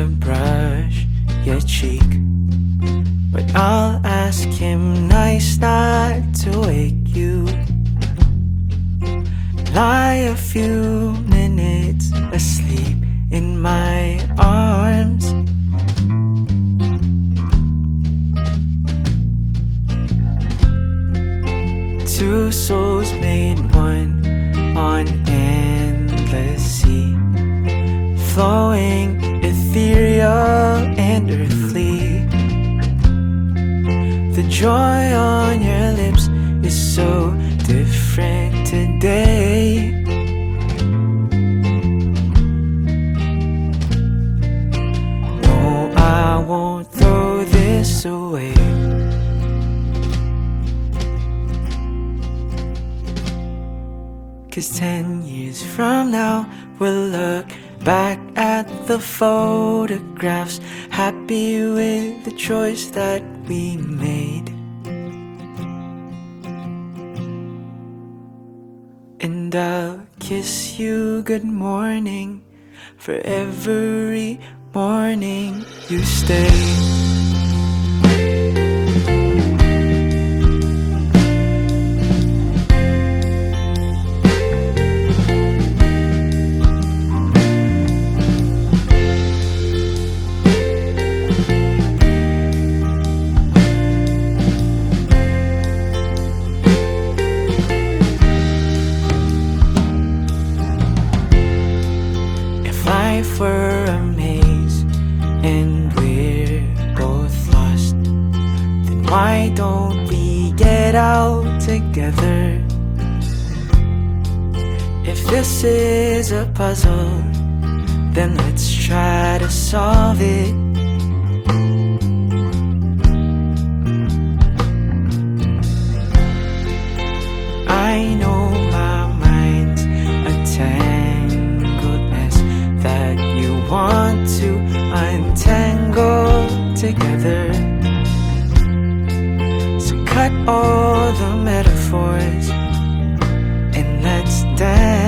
to brush your cheek. But I'll ask him nice not to wake you. Lie a few minutes asleep in my arms. Two souls made one on endless sea, flowing ethereal and earthly. The joy on your lips is so different today. No, I won't throw this away. Cause ten years from now, we'll look back at the photographs, happy with the choice that we made. And I'll kiss you good morning for every morning you stay. Get out together? If this is a puzzle, then let's try to solve it. I know my mind's a tangled mess that you want to untangle together. Cut all the metaphors and let's dance.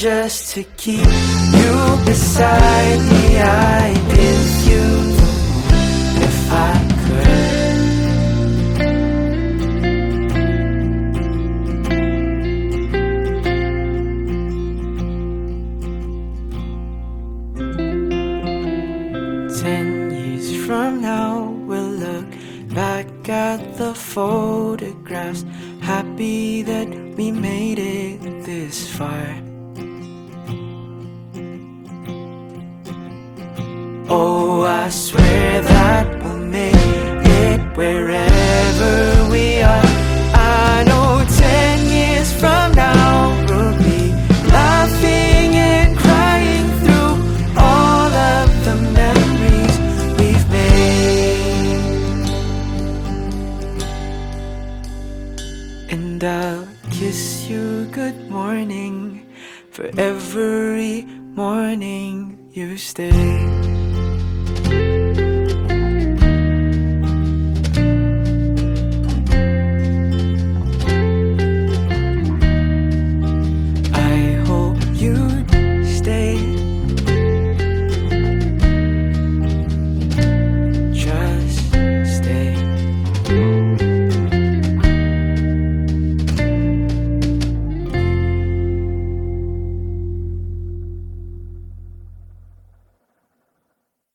Just to keep you beside me, I'd give you if I could. Ten years from now, we'll look back at the photographs, happy that we made it this far. I swear that we'll make it wherever we are. I know ten years from now we'll be laughing and crying through all of the memories we've made. And I'll kiss you good morning for every morning you stay.